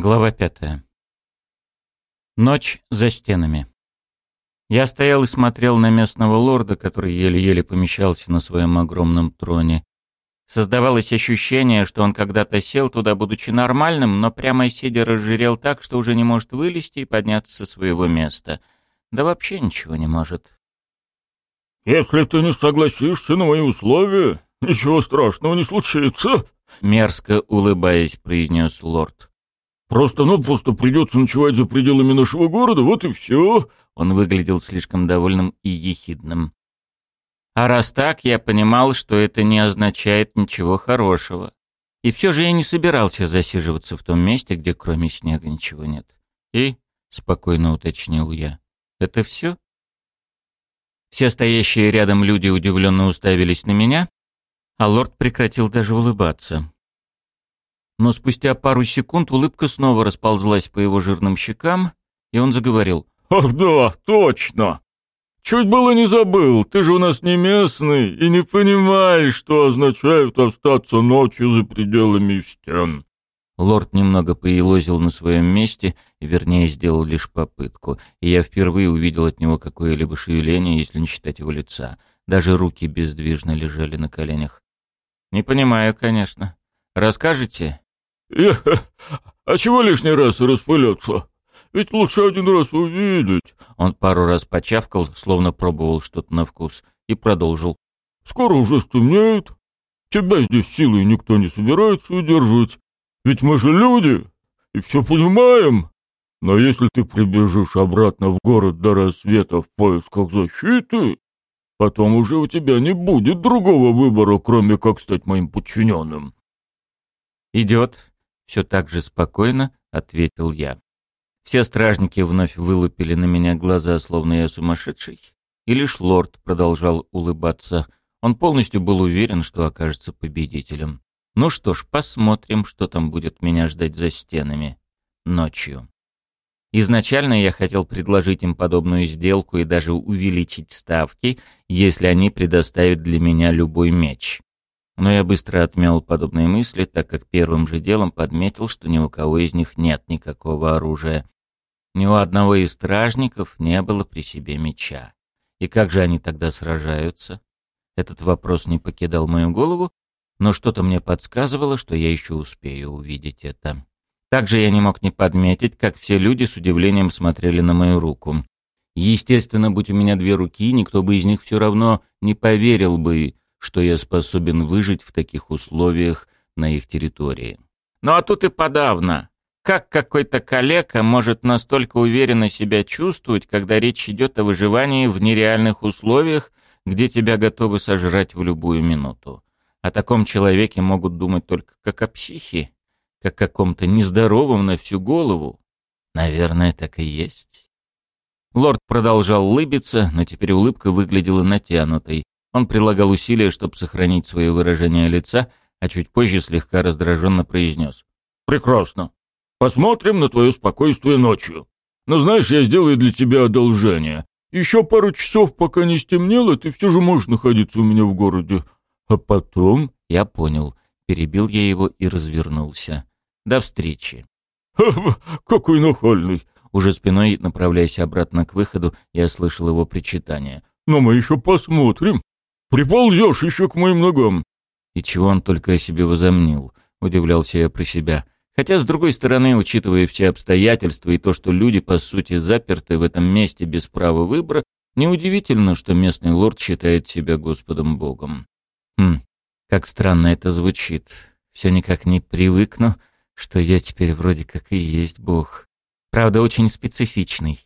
Глава пятая. Ночь за стенами. Я стоял и смотрел на местного лорда, который еле-еле помещался на своем огромном троне. Создавалось ощущение, что он когда-то сел туда, будучи нормальным, но прямо сидя разжирел так, что уже не может вылезти и подняться со своего места. Да вообще ничего не может. «Если ты не согласишься на мои условия, ничего страшного не случится», — мерзко улыбаясь, произнес лорд. Просто-напросто придется ночевать за пределами нашего города, вот и все. Он выглядел слишком довольным и ехидным. А раз так, я понимал, что это не означает ничего хорошего. И все же я не собирался засиживаться в том месте, где кроме снега ничего нет. И, — спокойно уточнил я, — это все? Все стоящие рядом люди удивленно уставились на меня, а лорд прекратил даже улыбаться но спустя пару секунд улыбка снова расползлась по его жирным щекам, и он заговорил. «Ах да, точно! Чуть было не забыл, ты же у нас не местный и не понимаешь, что означает остаться ночью за пределами стен». Лорд немного поелозил на своем месте, вернее, сделал лишь попытку, и я впервые увидел от него какое-либо шевеление, если не считать его лица. Даже руки бездвижно лежали на коленях. «Не понимаю, конечно. Расскажете?» А чего лишний раз распыляться? Ведь лучше один раз увидеть. Он пару раз почавкал, словно пробовал что-то на вкус, и продолжил. Скоро уже стемнеет. Тебя здесь силой никто не собирается удерживать. Ведь мы же люди и все понимаем. Но если ты прибежишь обратно в город до рассвета в поисках защиты, потом уже у тебя не будет другого выбора, кроме как стать моим подчиненным. «Идет», все так же спокойно ответил я. Все стражники вновь вылупили на меня глаза, словно я сумасшедший. И лишь лорд продолжал улыбаться. Он полностью был уверен, что окажется победителем. Ну что ж, посмотрим, что там будет меня ждать за стенами. Ночью. Изначально я хотел предложить им подобную сделку и даже увеличить ставки, если они предоставят для меня любой меч. Но я быстро отмел подобные мысли, так как первым же делом подметил, что ни у кого из них нет никакого оружия. Ни у одного из стражников не было при себе меча. И как же они тогда сражаются? Этот вопрос не покидал мою голову, но что-то мне подсказывало, что я еще успею увидеть это. Также я не мог не подметить, как все люди с удивлением смотрели на мою руку. Естественно, будь у меня две руки, никто бы из них все равно не поверил бы, что я способен выжить в таких условиях на их территории. Ну а тут и подавно. Как какой-то калека может настолько уверенно себя чувствовать, когда речь идет о выживании в нереальных условиях, где тебя готовы сожрать в любую минуту? О таком человеке могут думать только как о психе, как о каком-то нездоровом на всю голову. Наверное, так и есть. Лорд продолжал улыбиться, но теперь улыбка выглядела натянутой, он прилагал усилия, чтобы сохранить свое выражение лица, а чуть позже слегка раздраженно произнес. «Прекрасно. Посмотрим на твое спокойствие ночью. Но знаешь, я сделаю для тебя одолжение. Еще пару часов, пока не стемнело, ты все же можешь находиться у меня в городе. А потом...» Я понял. Перебил я его и развернулся. «До встречи». «Какой нахальный!» Уже спиной, направляясь обратно к выходу, я слышал его причитание. «Но мы еще посмотрим. Приползешь еще к моим ногам. И чего он только о себе возомнил, удивлялся я про себя. Хотя, с другой стороны, учитывая все обстоятельства и то, что люди, по сути, заперты в этом месте без права выбора, неудивительно, что местный лорд считает себя Господом Богом. Хм, как странно это звучит. Все никак не привыкну, что я теперь вроде как и есть Бог. Правда, очень специфичный.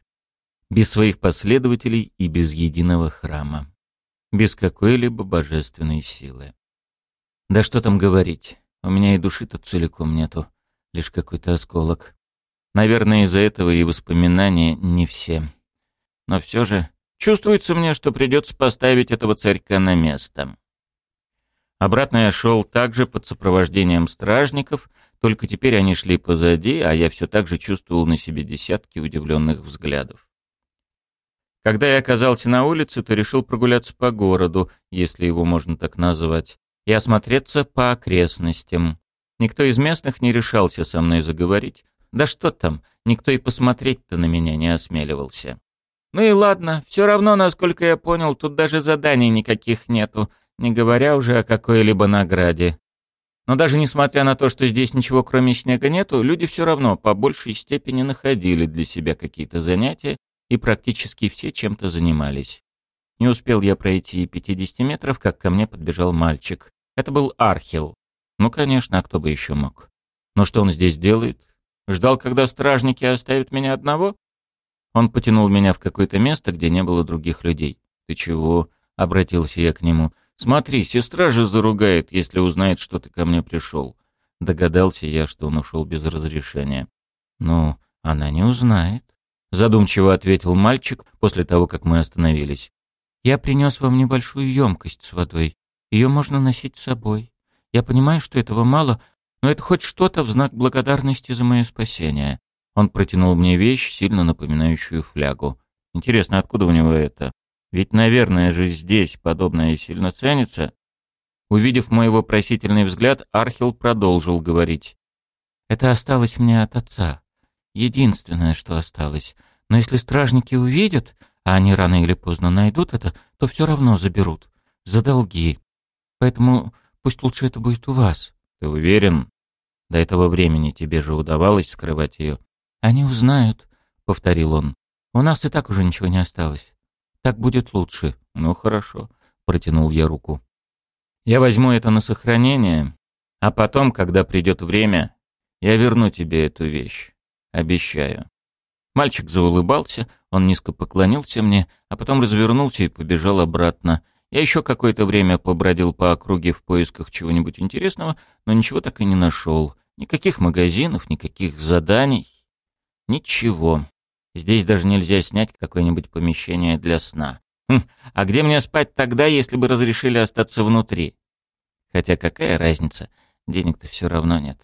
Без своих последователей и без единого храма без какой-либо божественной силы. Да что там говорить, у меня и души-то целиком нету, лишь какой-то осколок. Наверное, из-за этого и воспоминания не все. Но все же чувствуется мне, что придется поставить этого царька на место. Обратно я шел также под сопровождением стражников, только теперь они шли позади, а я все так же чувствовал на себе десятки удивленных взглядов. Когда я оказался на улице, то решил прогуляться по городу, если его можно так назвать, и осмотреться по окрестностям. Никто из местных не решался со мной заговорить, Да что там, никто и посмотреть-то на меня не осмеливался. Ну и ладно, все равно, насколько я понял, тут даже заданий никаких нету, не говоря уже о какой-либо награде. Но даже несмотря на то, что здесь ничего кроме снега нету, люди все равно по большей степени находили для себя какие-то занятия, и практически все чем-то занимались. Не успел я пройти 50 метров, как ко мне подбежал мальчик. Это был Архил. Ну, конечно, а кто бы еще мог. Но что он здесь делает? Ждал, когда стражники оставят меня одного? Он потянул меня в какое-то место, где не было других людей. «Ты чего?» — обратился я к нему. Смотри, сестра же заругает, если узнает, что ты ко мне пришел. Догадался я, что он ушел без разрешения. Ну, она не узнает. Задумчиво ответил мальчик после того, как мы остановились. Я принес вам небольшую емкость с водой. Ее можно носить с собой. Я понимаю, что этого мало, но это хоть что-то в знак благодарности за мое спасение. Он протянул мне вещь, сильно напоминающую флягу. Интересно, откуда у него это? Ведь, наверное же, здесь подобное сильно ценится. Увидев мой вопросительный взгляд, Архил продолжил говорить. «Это осталось мне от отца. Единственное, что осталось. Но если стражники увидят, а они рано или поздно найдут это, то все равно заберут. За долги. Поэтому пусть лучше это будет у вас». «Ты уверен? До этого времени тебе же удавалось скрывать ее?» «Они узнают», — повторил он. «У нас и так уже ничего не осталось. Так будет лучше. Ну хорошо, протянул я руку. Я возьму это на сохранение, а потом, когда придет время, я верну тебе эту вещь. Обещаю. Мальчик заулыбался, он низко поклонился мне, а потом развернулся и побежал обратно. Я еще какое-то время побродил по округе в поисках чего-нибудь интересного, но ничего так и не нашел. Никаких магазинов, никаких заданий. Ничего. Здесь даже нельзя снять какое-нибудь помещение для сна. Хм, а где мне спать тогда, если бы разрешили остаться внутри? Хотя какая разница, денег-то все равно нет.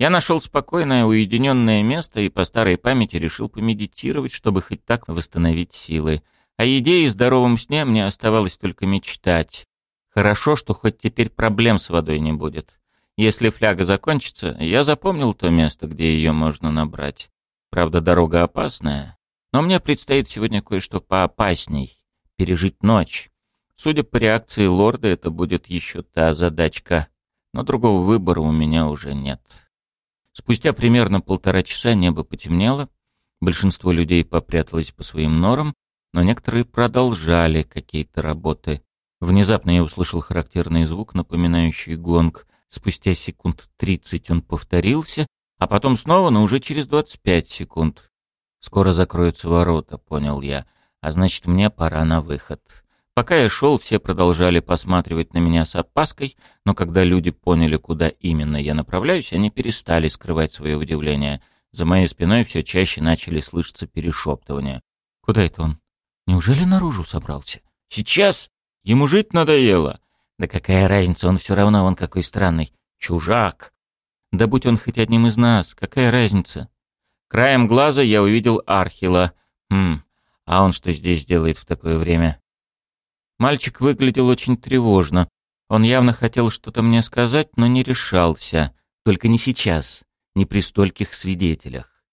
Я нашел спокойное, уединенное место и по старой памяти решил помедитировать, чтобы хоть так восстановить силы. О еде и здоровом сне мне оставалось только мечтать. Хорошо, что хоть теперь проблем с водой не будет. Если фляга закончится, я запомнил то место, где ее можно набрать. Правда, дорога опасная, но мне предстоит сегодня кое-что поопасней — пережить ночь. Судя по реакции лорда, это будет еще та задачка, но другого выбора у меня уже нет. Спустя примерно полтора часа небо потемнело, большинство людей попряталось по своим норам, но некоторые продолжали какие-то работы. Внезапно я услышал характерный звук, напоминающий гонг. Спустя секунд тридцать он повторился, а потом снова, но уже через 25 секунд. Скоро закроются ворота, понял я, а значит, мне пора на выход. Пока я шел, все продолжали посматривать на меня с опаской, но когда люди поняли, куда именно я направляюсь, они перестали скрывать свое удивление. За моей спиной все чаще начали слышаться перешептывания. «Куда это он? Неужели наружу собрался? Сейчас? Ему жить надоело?» «Да какая разница, он все равно, он какой странный. Чужак!» Да будь он хоть одним из нас, какая разница? Краем глаза я увидел Архила. Хм, а он что здесь делает в такое время? Мальчик выглядел очень тревожно. Он явно хотел что-то мне сказать, но не решался. Только не сейчас, не при стольких свидетелях.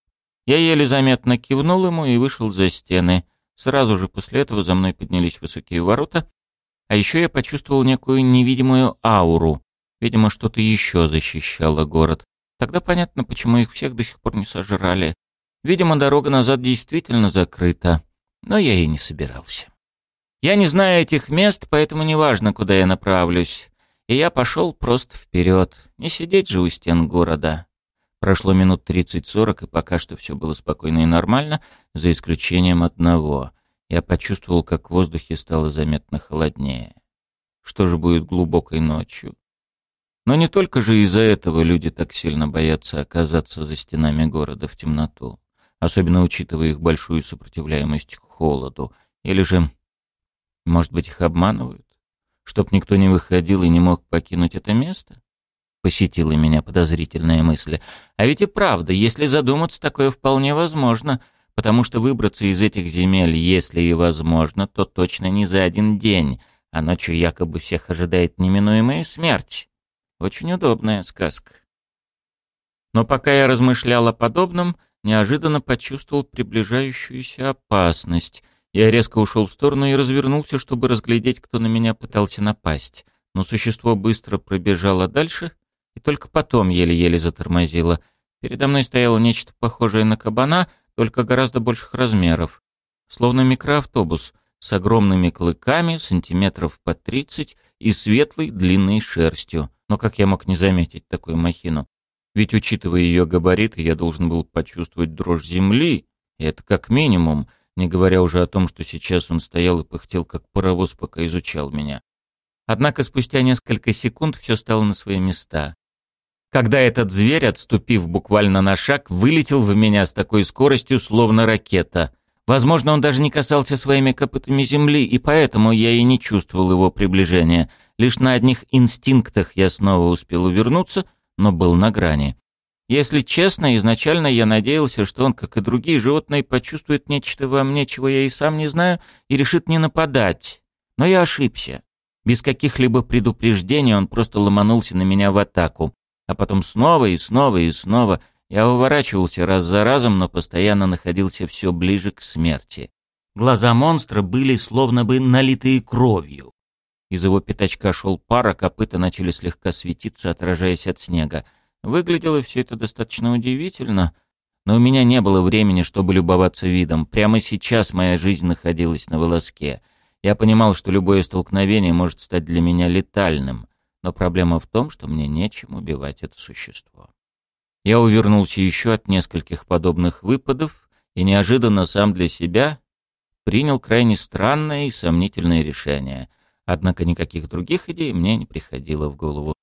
Я еле заметно кивнул ему и вышел за стены. Сразу же после этого за мной поднялись высокие ворота, а еще я почувствовал некую невидимую ауру, Видимо, что-то еще защищало город. Тогда понятно, почему их всех до сих пор не сожрали. Видимо, дорога назад действительно закрыта. Но я и не собирался. Я не знаю этих мест, поэтому неважно, куда я направлюсь. И я пошел просто вперед. Не сидеть же у стен города. Прошло минут тридцать-сорок, и пока что все было спокойно и нормально, за исключением одного. Я почувствовал, как в воздухе стало заметно холоднее. Что же будет глубокой ночью? Но не только же из-за этого люди так сильно боятся оказаться за стенами города в темноту, особенно учитывая их большую сопротивляемость к холоду. Или же, может быть, их обманывают? Чтоб никто не выходил и не мог покинуть это место? Посетила меня подозрительная мысль. А ведь и правда, если задуматься, такое вполне возможно, потому что выбраться из этих земель, если и возможно, то точно не за один день, а ночью якобы всех ожидает неминуемая смерть. Очень удобная сказка. Но пока я размышлял о подобном, неожиданно почувствовал приближающуюся опасность. Я резко ушел в сторону и развернулся, чтобы разглядеть, кто на меня пытался напасть. Но существо быстро пробежало дальше и только потом еле-еле затормозило. Передо мной стояло нечто похожее на кабана, только гораздо больших размеров. Словно микроавтобус с огромными клыками, сантиметров по тридцать, и светлой длинной шерстью. Но как я мог не заметить такую махину? Ведь, учитывая ее габариты, я должен был почувствовать дрожь земли, и это как минимум, не говоря уже о том, что сейчас он стоял и пыхтел, как паровоз, пока изучал меня. Однако спустя несколько секунд все стало на свои места. Когда этот зверь, отступив буквально на шаг, вылетел в меня с такой скоростью, словно ракета. Возможно, он даже не касался своими копытами земли, и поэтому я и не чувствовал его приближения. Лишь на одних инстинктах я снова успел увернуться, но был на грани. Если честно, изначально я надеялся, что он, как и другие животные, почувствует нечто во мне, чего я и сам не знаю, и решит не нападать. Но я ошибся. Без каких-либо предупреждений он просто ломанулся на меня в атаку. А потом снова и снова и снова — я уворачивался раз за разом, но постоянно находился все ближе к смерти. Глаза монстра были словно бы налитые кровью. Из его пятачка шел пар, а копыта начали слегка светиться, отражаясь от снега. Выглядело все это достаточно удивительно, но у меня не было времени, чтобы любоваться видом. Прямо сейчас моя жизнь находилась на волоске. Я понимал, что любое столкновение может стать для меня летальным, но проблема в том, что мне нечем убивать это существо. Я увернулся еще от нескольких подобных выпадов и неожиданно сам для себя принял крайне странное и сомнительное решение. Однако никаких других идей мне не приходило в голову.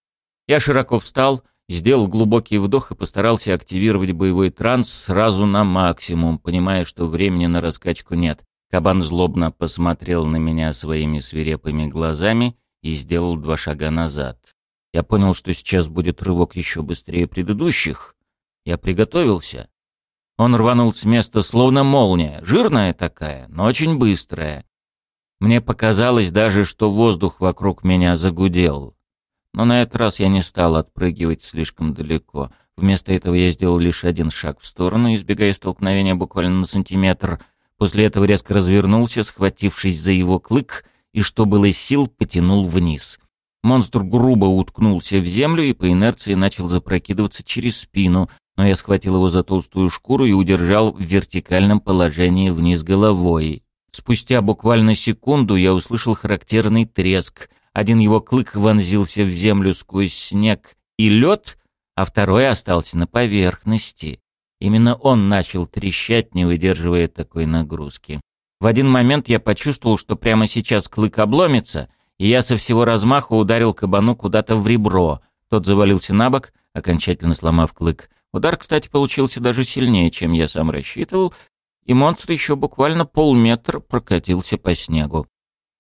Я широко встал, сделал глубокий вдох и постарался активировать боевой транс сразу на максимум, понимая, что времени на раскачку нет. Кабан злобно посмотрел на меня своими свирепыми глазами и сделал два шага назад. Я понял, что сейчас будет рывок еще быстрее предыдущих. Я приготовился. Он рванул с места словно молния, жирная такая, но очень быстрая. Мне показалось даже, что воздух вокруг меня загудел. Но на этот раз я не стал отпрыгивать слишком далеко. Вместо этого я сделал лишь один шаг в сторону, избегая столкновения буквально на сантиметр. После этого резко развернулся, схватившись за его клык, и что было сил, потянул вниз. Монстр грубо уткнулся в землю и по инерции начал запрокидываться через спину, но я схватил его за толстую шкуру и удержал в вертикальном положении вниз головой. Спустя буквально секунду я услышал характерный треск. Один его клык вонзился в землю сквозь снег и лед, а второй остался на поверхности. Именно он начал трещать, не выдерживая такой нагрузки. В один момент я почувствовал, что прямо сейчас клык обломится — и я со всего размаха ударил кабану куда-то в ребро. Тот завалился на бок, окончательно сломав клык. Удар, кстати, получился даже сильнее, чем я сам рассчитывал, и монстр еще буквально полметра прокатился по снегу.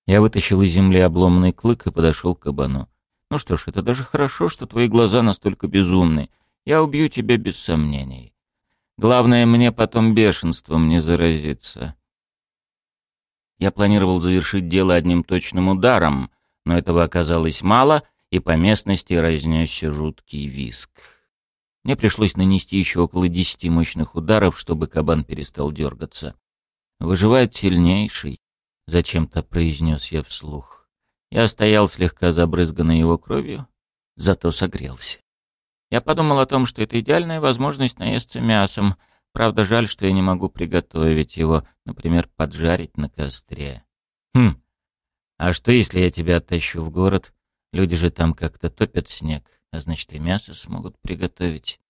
Я вытащил из земли обломанный клык и подошел к кабану. «Ну что ж, это даже хорошо, что твои глаза настолько безумны. Я убью тебя без сомнений. Главное, мне потом бешенством не заразиться. Я планировал завершить дело одним точным ударом, но этого оказалось мало, и по местности разнесся жуткий виск. Мне пришлось нанести еще около десяти мощных ударов, чтобы кабан перестал дергаться. «Выживает сильнейший», — зачем-то произнес я вслух. Я стоял слегка забрызганный его кровью, зато согрелся. Я подумал о том, что это идеальная возможность наесться мясом — Правда, жаль, что я не могу приготовить его, например, поджарить на костре. Хм, а что, если я тебя оттащу в город? Люди же там как-то топят снег, а значит и мясо смогут приготовить.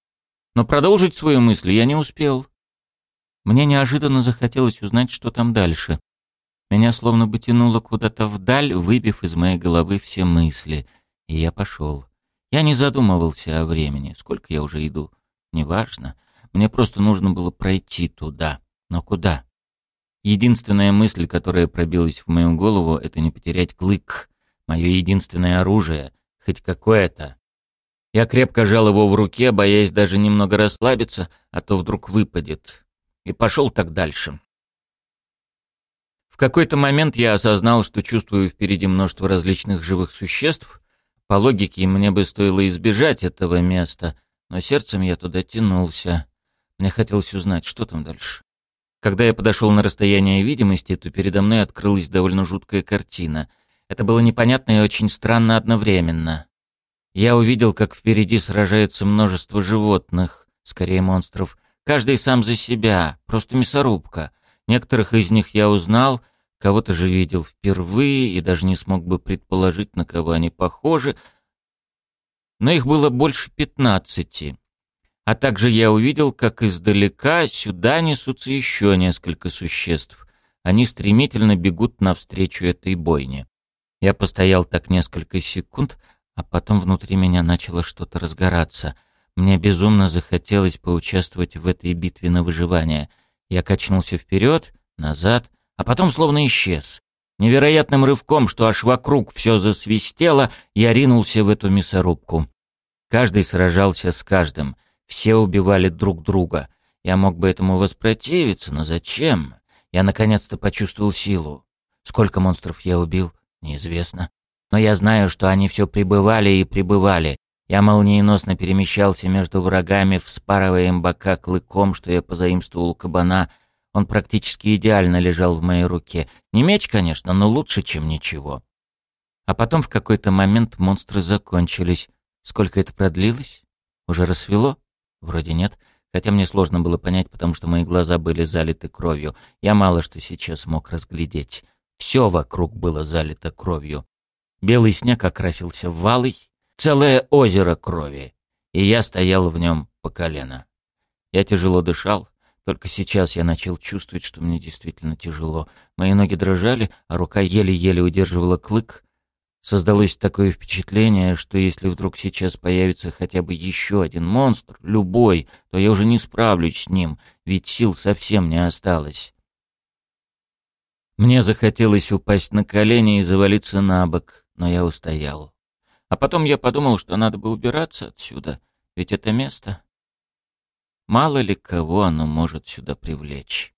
Но продолжить свою мысль я не успел. Мне неожиданно захотелось узнать, что там дальше. Меня словно бы тянуло куда-то вдаль, выбив из моей головы все мысли. И я пошел. Я не задумывался о времени. Сколько я уже иду? Неважно. Мне просто нужно было пройти туда. Но куда? Единственная мысль, которая пробилась в мою голову, это не потерять клык. Мое единственное оружие, хоть какое-то. Я крепко жал его в руке, боясь даже немного расслабиться, а то вдруг выпадет. И пошел так дальше. В какой-то момент я осознал, что чувствую впереди множество различных живых существ. По логике, мне бы стоило избежать этого места, но сердцем я туда тянулся. Мне хотелось узнать, что там дальше. Когда я подошел на расстояние видимости, то передо мной открылась довольно жуткая картина. Это было непонятно и очень странно одновременно. Я увидел, как впереди сражается множество животных, скорее монстров. Каждый сам за себя, просто мясорубка. Некоторых из них я узнал, кого-то же видел впервые и даже не смог бы предположить, на кого они похожи. Но их было больше пятнадцати. А также я увидел, как издалека сюда несутся еще несколько существ. Они стремительно бегут навстречу этой бойне. Я постоял так несколько секунд, а потом внутри меня начало что-то разгораться. Мне безумно захотелось поучаствовать в этой битве на выживание. Я качнулся вперед, назад, а потом словно исчез. Невероятным рывком, что аж вокруг все засвистело, я ринулся в эту мясорубку. Каждый сражался с каждым. Все убивали друг друга. Я мог бы этому воспротивиться, но зачем? Я наконец-то почувствовал силу. Сколько монстров я убил, неизвестно. Но я знаю, что они все прибывали и прибывали. Я молниеносно перемещался между врагами, вспарывая им бока клыком, что я позаимствовал у кабана. Он практически идеально лежал в моей руке. Не меч, конечно, но лучше, чем ничего. А потом в какой-то момент монстры закончились. Сколько это продлилось? Уже рассвело? Вроде нет, хотя мне сложно было понять, потому что мои глаза были залиты кровью. Я мало что сейчас мог разглядеть. Все вокруг было залито кровью. Белый снег окрасился в валый, целое озеро крови, и я стоял в нем по колено. Я тяжело дышал, только сейчас я начал чувствовать, что мне действительно тяжело. Мои ноги дрожали, а рука еле-еле удерживала клык, Создалось такое впечатление, что если вдруг сейчас появится хотя бы еще один монстр, любой, то я уже не справлюсь с ним, ведь сил совсем не осталось. Мне захотелось упасть на колени и завалиться на бок, но я устоял. А потом я подумал, что надо бы убираться отсюда, ведь это место... Мало ли кого оно может сюда привлечь.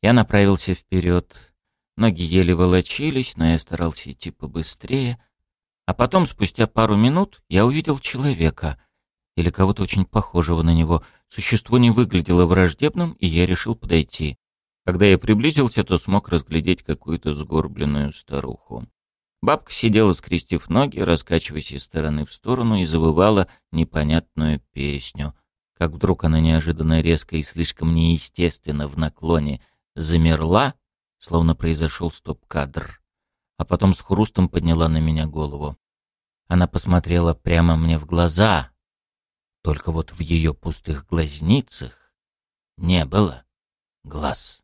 Я направился вперед, Ноги еле волочились, но я старался идти побыстрее. А потом, спустя пару минут, я увидел человека. Или кого-то очень похожего на него. Существо не выглядело враждебным, и я решил подойти. Когда я приблизился, то смог разглядеть какую-то сгорбленную старуху. Бабка сидела, скрестив ноги, раскачиваясь из стороны в сторону, и завывала непонятную песню. Как вдруг она неожиданно резко и слишком неестественно в наклоне замерла, словно произошел стоп-кадр, а потом с хрустом подняла на меня голову. Она посмотрела прямо мне в глаза, только вот в ее пустых глазницах не было глаз.